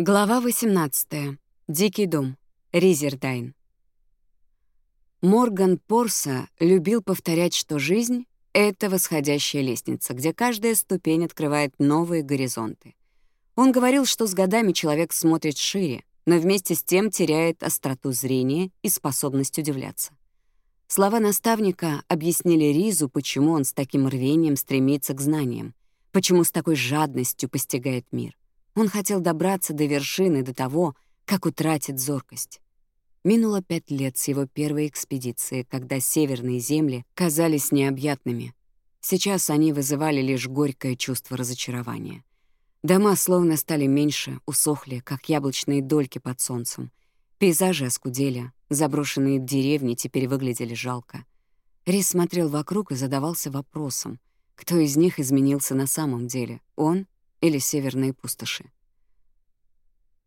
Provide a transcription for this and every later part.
Глава 18. Дикий дом. Ризердайн. Морган Порса любил повторять, что жизнь — это восходящая лестница, где каждая ступень открывает новые горизонты. Он говорил, что с годами человек смотрит шире, но вместе с тем теряет остроту зрения и способность удивляться. Слова наставника объяснили Ризу, почему он с таким рвением стремится к знаниям, почему с такой жадностью постигает мир. Он хотел добраться до вершины до того, как утратит зоркость. Минуло пять лет с его первой экспедиции, когда северные земли казались необъятными. Сейчас они вызывали лишь горькое чувство разочарования. Дома словно стали меньше, усохли, как яблочные дольки под солнцем. Пейзажи оскудели, заброшенные деревни теперь выглядели жалко. Рис смотрел вокруг и задавался вопросом, кто из них изменился на самом деле, он или северные пустоши.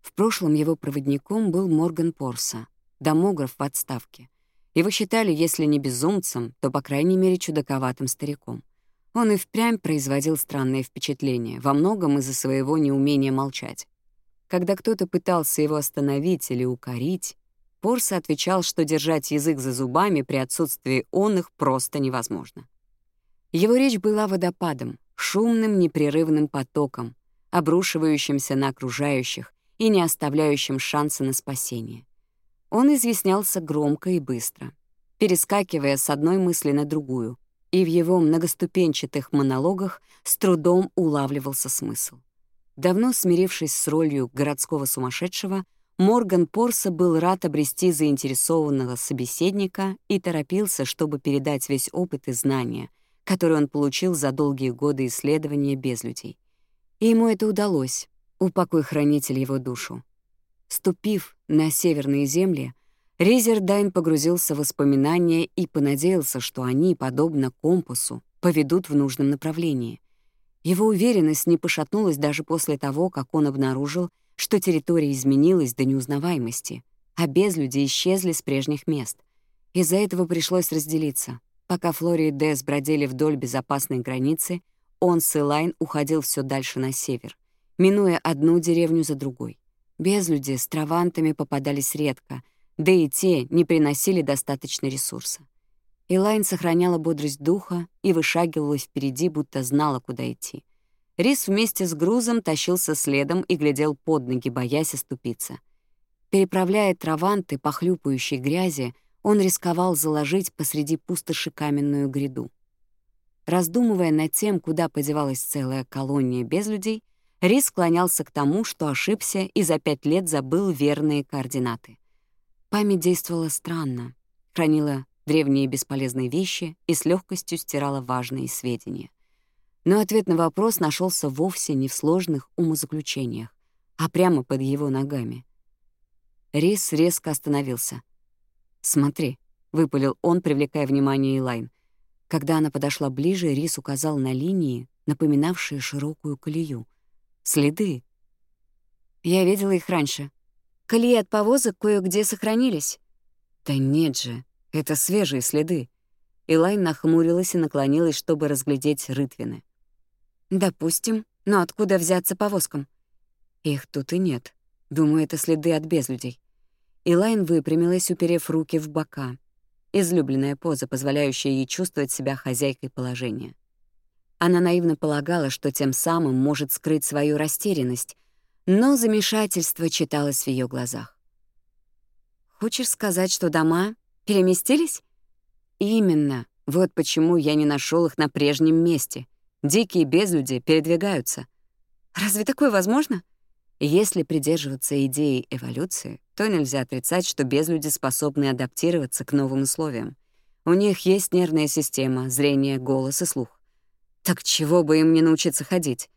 В прошлом его проводником был Морган Порса, домограф в отставке. Его считали, если не безумцем, то, по крайней мере, чудаковатым стариком. Он и впрямь производил странное впечатление, во многом из-за своего неумения молчать. Когда кто-то пытался его остановить или укорить, Порса отвечал, что держать язык за зубами при отсутствии он их просто невозможно. Его речь была водопадом, шумным непрерывным потоком, обрушивающимся на окружающих и не оставляющим шанса на спасение. Он изъяснялся громко и быстро, перескакивая с одной мысли на другую, и в его многоступенчатых монологах с трудом улавливался смысл. Давно смирившись с ролью городского сумасшедшего, Морган Порса был рад обрести заинтересованного собеседника и торопился, чтобы передать весь опыт и знания — который он получил за долгие годы исследования без людей. И ему это удалось, упокой хранитель его душу. Ступив на северные земли, Резердайн погрузился в воспоминания и понадеялся, что они, подобно компасу, поведут в нужном направлении. Его уверенность не пошатнулась даже после того, как он обнаружил, что территория изменилась до неузнаваемости, а безлюди исчезли с прежних мест. Из-за этого пришлось разделиться. Пока Флори и Флориде бродили вдоль безопасной границы, он с Элайн уходил все дальше на север, минуя одну деревню за другой. Безлюди с травантами попадались редко, да и те не приносили достаточно ресурса. Элайн сохраняла бодрость духа и вышагивала впереди, будто знала, куда идти. Рис вместе с грузом тащился следом и глядел под ноги, боясь оступиться. Переправляя траванты по хлюпающей грязи, он рисковал заложить посреди пустоши каменную гряду. Раздумывая над тем, куда подевалась целая колония без людей, Рис склонялся к тому, что ошибся и за пять лет забыл верные координаты. Память действовала странно, хранила древние бесполезные вещи и с легкостью стирала важные сведения. Но ответ на вопрос нашелся вовсе не в сложных умозаключениях, а прямо под его ногами. Рис резко остановился — «Смотри», — выпалил он, привлекая внимание Элайн. Когда она подошла ближе, Рис указал на линии, напоминавшие широкую колею. «Следы». «Я видела их раньше. Колеи от повозок кое-где сохранились». «Да нет же, это свежие следы». Элайн нахмурилась и наклонилась, чтобы разглядеть рытвины. «Допустим, но откуда взяться повозкам?» «Их тут и нет. Думаю, это следы от безлюдей. Элайн выпрямилась, уперев руки в бока. Излюбленная поза, позволяющая ей чувствовать себя хозяйкой положения. Она наивно полагала, что тем самым может скрыть свою растерянность, но замешательство читалось в ее глазах. «Хочешь сказать, что дома переместились?» «Именно. Вот почему я не нашел их на прежнем месте. Дикие безлюди передвигаются». «Разве такое возможно?» Если придерживаться идеи эволюции, то нельзя отрицать, что безлюди способны адаптироваться к новым условиям. У них есть нервная система, зрение, голос и слух. Так чего бы им не научиться ходить?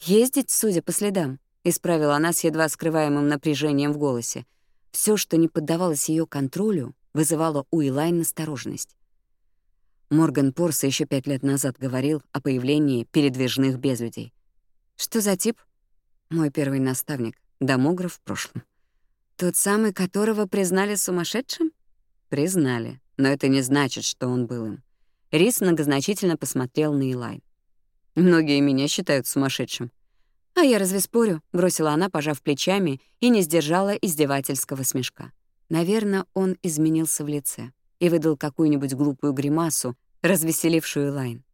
Ездить, судя по следам, — исправила она с едва скрываемым напряжением в голосе. Все, что не поддавалось ее контролю, вызывало у Илайн настороженность. Морган Порс еще пять лет назад говорил о появлении передвижных безлюдей. «Что за тип?» мой первый наставник, домограф в прошлом. Тот самый, которого признали сумасшедшим? Признали, но это не значит, что он был им. Рис многозначительно посмотрел на Илайн. Многие меня считают сумасшедшим. А я разве спорю? Бросила она, пожав плечами, и не сдержала издевательского смешка. Наверное, он изменился в лице и выдал какую-нибудь глупую гримасу, развеселившую Элайн.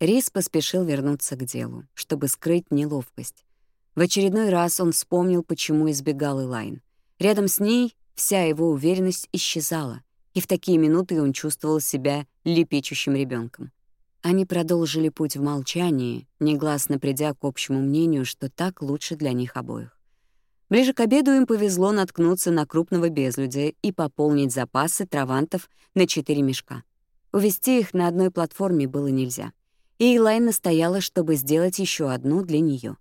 Рис поспешил вернуться к делу, чтобы скрыть неловкость, в очередной раз он вспомнил, почему избегал Элайн. Рядом с ней вся его уверенность исчезала, и в такие минуты он чувствовал себя лепечущим ребенком. Они продолжили путь в молчании, негласно придя к общему мнению, что так лучше для них обоих. Ближе к обеду им повезло наткнуться на крупного безлюдя и пополнить запасы травантов на четыре мешка. Увести их на одной платформе было нельзя. И Элайн настояла, чтобы сделать еще одну для нее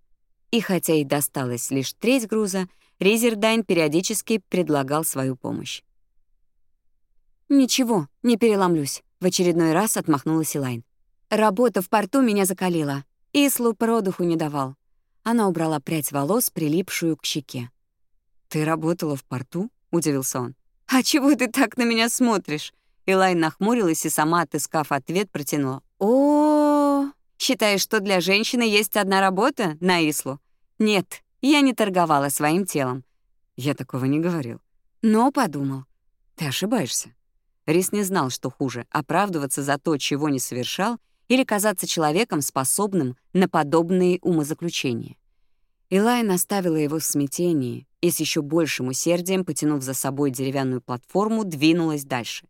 и хотя и досталась лишь треть груза, Резердайн периодически предлагал свою помощь. «Ничего, не переломлюсь», — в очередной раз отмахнулась Илайн. «Работа в порту меня закалила. Ислу продуху не давал». Она убрала прядь волос, прилипшую к щеке. «Ты работала в порту?» — удивился он. «А чего ты так на меня смотришь?» Илайн нахмурилась и сама, отыскав ответ, протянула. о Считаешь, что для женщины есть одна работа на Ислу? Нет, я не торговала своим телом. Я такого не говорил. Но подумал. Ты ошибаешься. Рис не знал, что хуже — оправдываться за то, чего не совершал, или казаться человеком, способным на подобные умозаключения. Илайн оставила его в смятении и с еще большим усердием, потянув за собой деревянную платформу, двинулась дальше.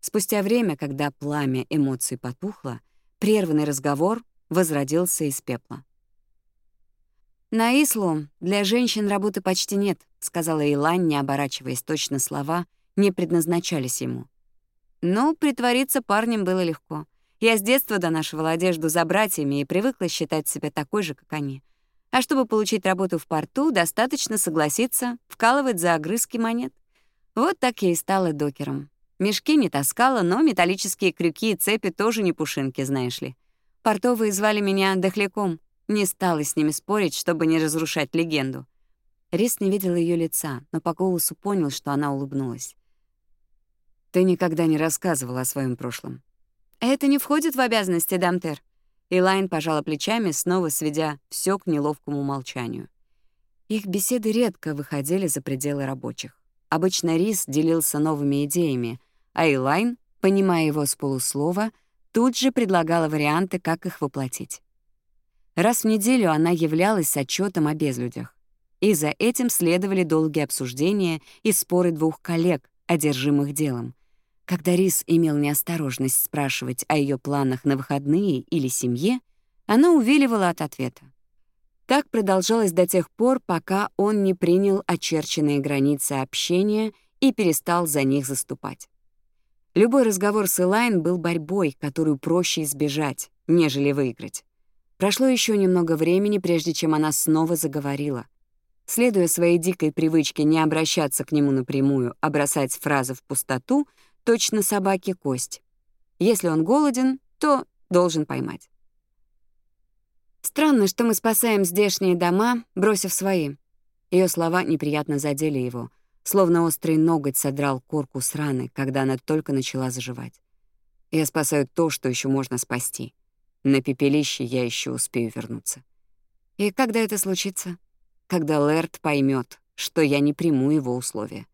Спустя время, когда пламя эмоций потухло, прерванный разговор возродился из пепла. «На Ислу для женщин работы почти нет», — сказала Илан, не оборачиваясь точно слова, не предназначались ему. Но притвориться парнем было легко. Я с детства донашивала одежду за братьями и привыкла считать себя такой же, как они. А чтобы получить работу в порту, достаточно согласиться вкалывать за огрызки монет. Вот так я и стала докером. Мешки не таскала, но металлические крюки и цепи тоже не пушинки, знаешь ли. Портовые звали меня Дохляком — не стала с ними спорить, чтобы не разрушать легенду. Рис не видел ее лица, но по голосу понял, что она улыбнулась. «Ты никогда не рассказывала о своем прошлом». «Это не входит в обязанности, Дамтер». Элайн пожала плечами, снова сведя все к неловкому молчанию. Их беседы редко выходили за пределы рабочих. Обычно Рис делился новыми идеями, а Элайн, понимая его с полуслова, тут же предлагала варианты, как их воплотить. Раз в неделю она являлась с отчетом о безлюдях. И за этим следовали долгие обсуждения и споры двух коллег, одержимых делом. Когда Рис имел неосторожность спрашивать о ее планах на выходные или семье, она увиливала от ответа. Так продолжалось до тех пор, пока он не принял очерченные границы общения и перестал за них заступать. Любой разговор с Элайн был борьбой, которую проще избежать, нежели выиграть. Прошло еще немного времени, прежде чем она снова заговорила. Следуя своей дикой привычке не обращаться к нему напрямую, а бросать фразы в пустоту, точно собаке кость. Если он голоден, то должен поймать. Странно, что мы спасаем здешние дома, бросив свои. Ее слова неприятно задели его, словно острый ноготь содрал корку с раны, когда она только начала заживать. Я спасаю то, что еще можно спасти. На пепелище я еще успею вернуться. И когда это случится? Когда Лэрд поймет, что я не приму его условия.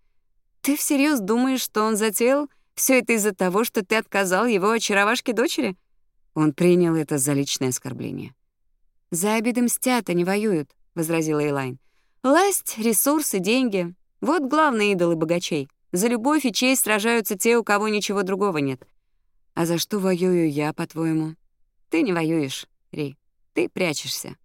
Ты всерьез думаешь, что он затеял все это из-за того, что ты отказал его очаровашке дочери? Он принял это за личное оскорбление. «За обиды мстят, а не воюют», — возразила Элайн. «Власть, ресурсы, деньги — вот главные идолы богачей. За любовь и честь сражаются те, у кого ничего другого нет. А за что воюю я, по-твоему? Ты не воюешь, Ри. Ты прячешься.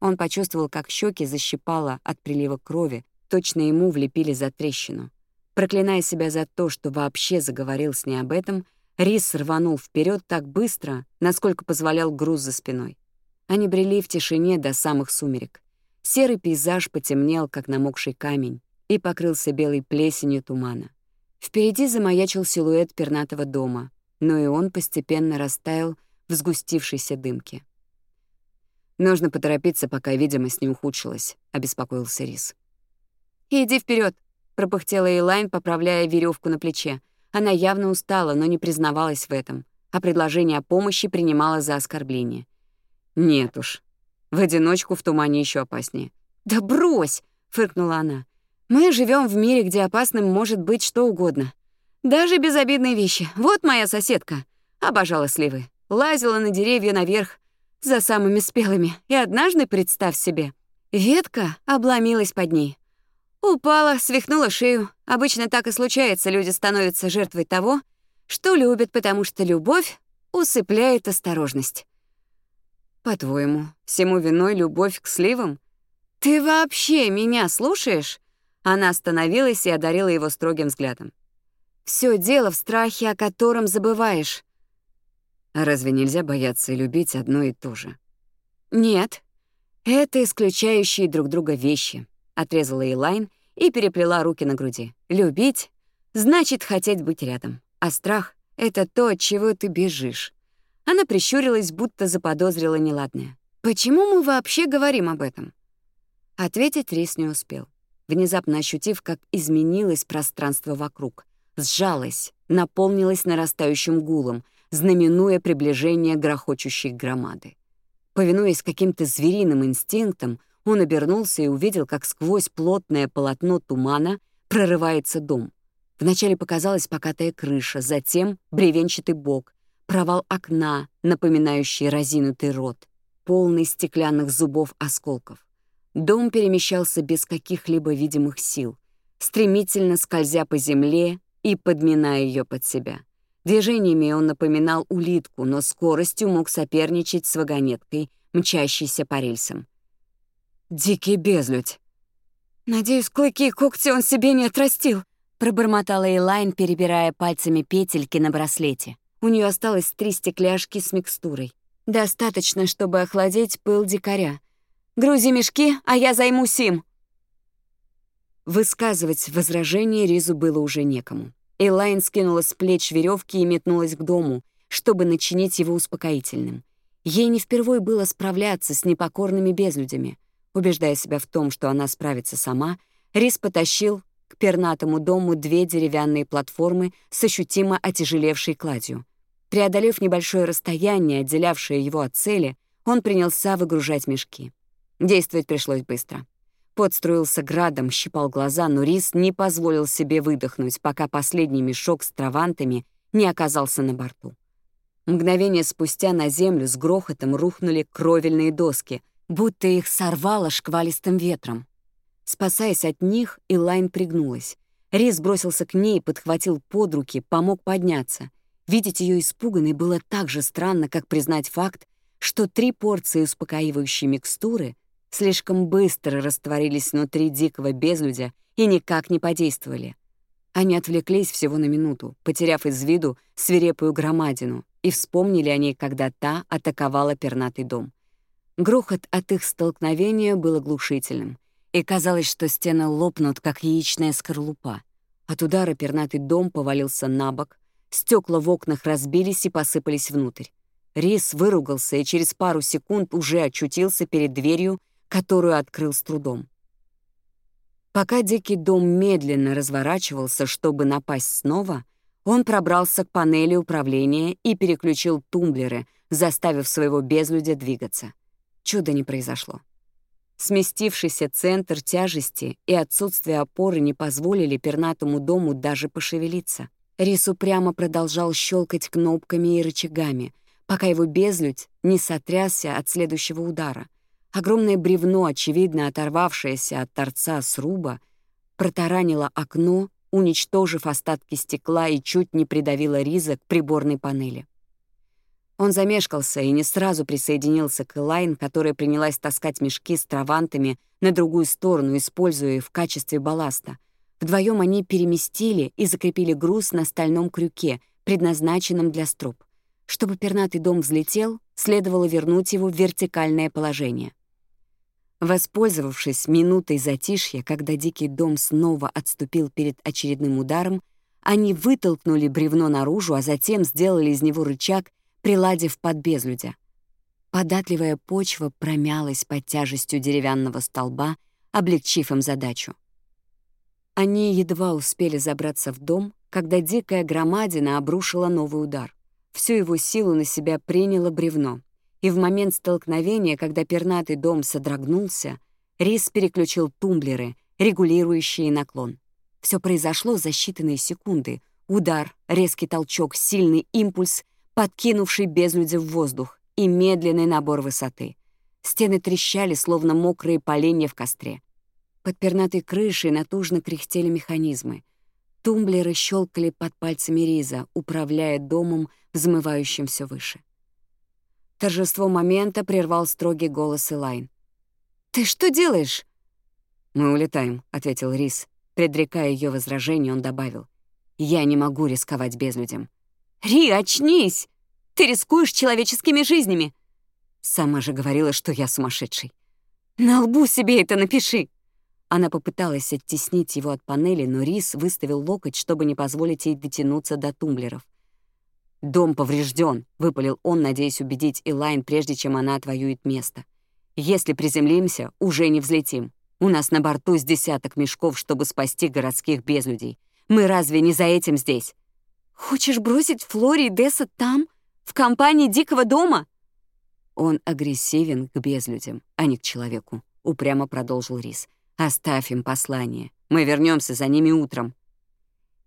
Он почувствовал, как щеки защипало от прилива крови, точно ему влепили за трещину. Проклиная себя за то, что вообще заговорил с ней об этом, Рис рванул вперед так быстро, насколько позволял груз за спиной. Они брели в тишине до самых сумерек. Серый пейзаж потемнел, как намокший камень, и покрылся белой плесенью тумана. Впереди замаячил силуэт пернатого дома, но и он постепенно растаял, в сгустившейся дымке. «Нужно поторопиться, пока видимость не ухудшилась», — обеспокоился Рис. «Иди вперед, пропыхтела Элайн, поправляя веревку на плече. Она явно устала, но не признавалась в этом, а предложение о помощи принимала за оскорбление. «Нет уж. В одиночку в тумане еще опаснее». «Да брось!» — фыркнула она. «Мы живем в мире, где опасным может быть что угодно. Даже безобидные вещи. Вот моя соседка. Обожала сливы лазила на деревья наверх за самыми спелыми, и однажды, представь себе, ветка обломилась под ней. Упала, свихнула шею. Обычно так и случается, люди становятся жертвой того, что любят, потому что любовь усыпляет осторожность. По-твоему, всему виной любовь к сливам? Ты вообще меня слушаешь? Она остановилась и одарила его строгим взглядом. Все дело в страхе, о котором забываешь. Разве нельзя бояться и любить одно и то же? Нет, это исключающие друг друга вещи, отрезала Элайн и переплела руки на груди. Любить значит хотеть быть рядом, а страх это то, от чего ты бежишь. Она прищурилась, будто заподозрила неладное. Почему мы вообще говорим об этом? Ответить Рис не успел, внезапно ощутив, как изменилось пространство вокруг. Сжалось, наполнилось нарастающим гулом, знаменуя приближение грохочущей громады. Повинуясь каким-то звериным инстинктам, он обернулся и увидел, как сквозь плотное полотно тумана прорывается дом. Вначале показалась покатая крыша, затем бревенчатый бок, провал окна, напоминающий разинутый рот, полный стеклянных зубов осколков. Дом перемещался без каких-либо видимых сил, стремительно скользя по земле и подминая ее под себя. Движениями он напоминал улитку, но скоростью мог соперничать с вагонеткой, мчащейся по рельсам. «Дикий безлюдь!» «Надеюсь, клыки и когти он себе не отрастил», — пробормотала Элайн, перебирая пальцами петельки на браслете. У нее осталось три стекляшки с микстурой. Достаточно, чтобы охладить пыл дикаря. «Грузи мешки, а я займусь им!» Высказывать возражение Ризу было уже некому. Элайн скинула с плеч веревки и метнулась к дому, чтобы начинить его успокоительным. Ей не впервой было справляться с непокорными безлюдями. Убеждая себя в том, что она справится сама, Рис потащил к пернатому дому две деревянные платформы с ощутимо отяжелевшей кладью. Преодолев небольшое расстояние, отделявшее его от цели, он принялся выгружать мешки. Действовать пришлось быстро. Пот струился градом, щипал глаза, но Рис не позволил себе выдохнуть, пока последний мешок с травантами не оказался на борту. Мгновение спустя на землю с грохотом рухнули кровельные доски, будто их сорвало шквалистым ветром. Спасаясь от них, Элайн пригнулась. Рис бросился к ней, подхватил под руки, помог подняться. Видеть ее испуганной было так же странно, как признать факт, что три порции успокаивающей микстуры слишком быстро растворились внутри дикого безлюдя и никак не подействовали. Они отвлеклись всего на минуту, потеряв из виду свирепую громадину, и вспомнили о ней, когда та атаковала пернатый дом. Грохот от их столкновения был оглушительным, и казалось, что стены лопнут, как яичная скорлупа. От удара пернатый дом повалился на бок, стекла в окнах разбились и посыпались внутрь. Рис выругался и через пару секунд уже очутился перед дверью которую открыл с трудом. Пока дикий дом медленно разворачивался, чтобы напасть снова, он пробрался к панели управления и переключил тумблеры, заставив своего безлюдя двигаться. Чуда не произошло. Сместившийся центр тяжести и отсутствие опоры не позволили пернатому дому даже пошевелиться. Рис упрямо продолжал щелкать кнопками и рычагами, пока его безлюдь не сотрясся от следующего удара. Огромное бревно, очевидно оторвавшееся от торца сруба, протаранило окно, уничтожив остатки стекла и чуть не придавило Риза к приборной панели. Он замешкался и не сразу присоединился к Элайн, которая принялась таскать мешки с травантами на другую сторону, используя их в качестве балласта. Вдвоем они переместили и закрепили груз на стальном крюке, предназначенном для строп. Чтобы пернатый дом взлетел, следовало вернуть его в вертикальное положение. Воспользовавшись минутой затишья, когда дикий дом снова отступил перед очередным ударом, они вытолкнули бревно наружу, а затем сделали из него рычаг, приладив под безлюдя. Податливая почва промялась под тяжестью деревянного столба, облегчив им задачу. Они едва успели забраться в дом, когда дикая громадина обрушила новый удар. Всю его силу на себя приняло бревно и в момент столкновения, когда пернатый дом содрогнулся, Рис переключил тумблеры, регулирующие наклон. Все произошло за считанные секунды. Удар, резкий толчок, сильный импульс, подкинувший безлюдя в воздух и медленный набор высоты. Стены трещали, словно мокрые поленья в костре. Под пернатой крышей натужно кряхтели механизмы. Тумблеры щелкали под пальцами Риза, управляя домом, взмывающим все выше. Торжество момента прервал строгий голос Элайн. «Ты что делаешь?» «Мы улетаем», — ответил Рис. Предрекая ее возражение, он добавил. «Я не могу рисковать безлюдям». «Ри, очнись! Ты рискуешь человеческими жизнями!» Сама же говорила, что я сумасшедший. «На лбу себе это напиши!» Она попыталась оттеснить его от панели, но Рис выставил локоть, чтобы не позволить ей дотянуться до тумблеров. «Дом поврежден», — выпалил он, надеясь убедить Элайн, прежде чем она отвоюет место. «Если приземлимся, уже не взлетим. У нас на борту с десяток мешков, чтобы спасти городских безлюдей. Мы разве не за этим здесь?» «Хочешь бросить Флори и Десса там, в компании Дикого дома?» «Он агрессивен к безлюдям, а не к человеку», — упрямо продолжил Рис. «Оставь им послание. Мы вернемся за ними утром».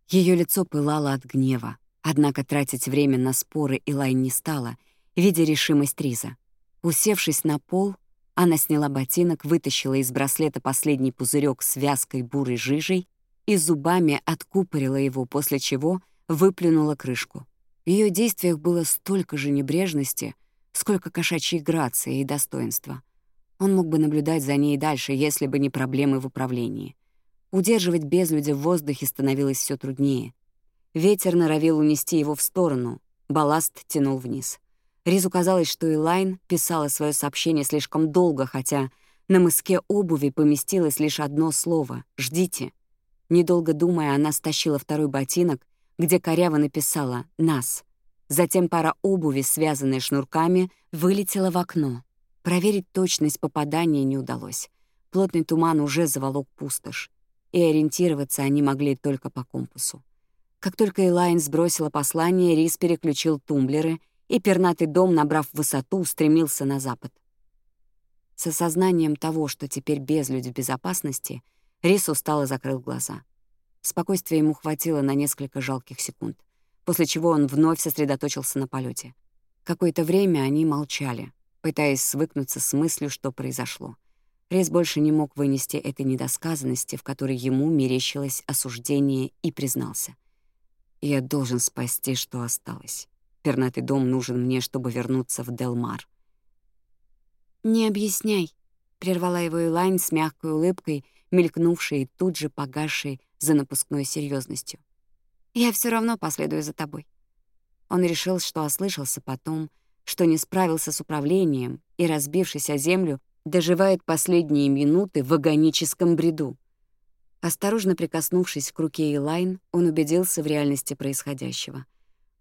Ее лицо пылало от гнева, Однако тратить время на споры Илай не стала, видя решимость Риза. Усевшись на пол, она сняла ботинок, вытащила из браслета последний пузырек с вязкой бурой жижей и зубами откупорила его, после чего выплюнула крышку. В ее действиях было столько же небрежности, сколько кошачьей грации и достоинства. Он мог бы наблюдать за ней дальше, если бы не проблемы в управлении. Удерживать безлюдя в воздухе становилось все труднее — Ветер норовил унести его в сторону, балласт тянул вниз. Ризу казалось, что Элайн писала свое сообщение слишком долго, хотя на мыске обуви поместилось лишь одно слово — «Ждите». Недолго думая, она стащила второй ботинок, где коряво написала «Нас». Затем пара обуви, связанная шнурками, вылетела в окно. Проверить точность попадания не удалось. Плотный туман уже заволок пустошь, и ориентироваться они могли только по компасу. Как только Элайн сбросила послание, Рис переключил тумблеры, и пернатый дом, набрав высоту, устремился на запад. С осознанием того, что теперь безлюдь в безопасности, Рис устало закрыл глаза. Спокойствия ему хватило на несколько жалких секунд, после чего он вновь сосредоточился на полете. Какое-то время они молчали, пытаясь свыкнуться с мыслью, что произошло. Рис больше не мог вынести этой недосказанности, в которой ему мерещилось осуждение, и признался — я должен спасти, что осталось. Пернатый дом нужен мне, чтобы вернуться в Делмар. «Не объясняй», — прервала его Элайн с мягкой улыбкой, мелькнувшей и тут же погасшей за напускной серьезностью. «Я все равно последую за тобой». Он решил, что ослышался потом, что не справился с управлением и, разбившись о землю, доживает последние минуты в агоническом бреду. Осторожно прикоснувшись к руке Элайн, он убедился в реальности происходящего.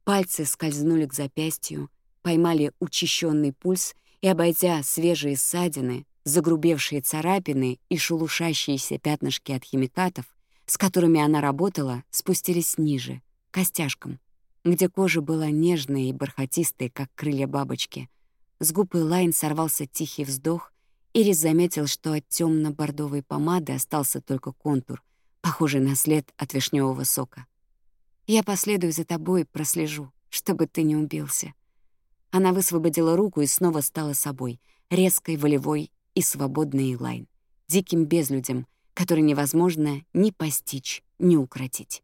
Пальцы скользнули к запястью, поймали учащенный пульс и, обойдя свежие ссадины, загрубевшие царапины и шелушащиеся пятнышки от химикатов, с которыми она работала, спустились ниже, к костяшкам, где кожа была нежной и бархатистой, как крылья бабочки. С губ Элайн сорвался тихий вздох, Ири заметил, что от темно-бордовой помады остался только контур, похожий на след от вишневого сока. «Я последую за тобой и прослежу, чтобы ты не убился». Она высвободила руку и снова стала собой, резкой, волевой и свободной Элайн, диким безлюдем, который невозможно ни постичь, ни укротить.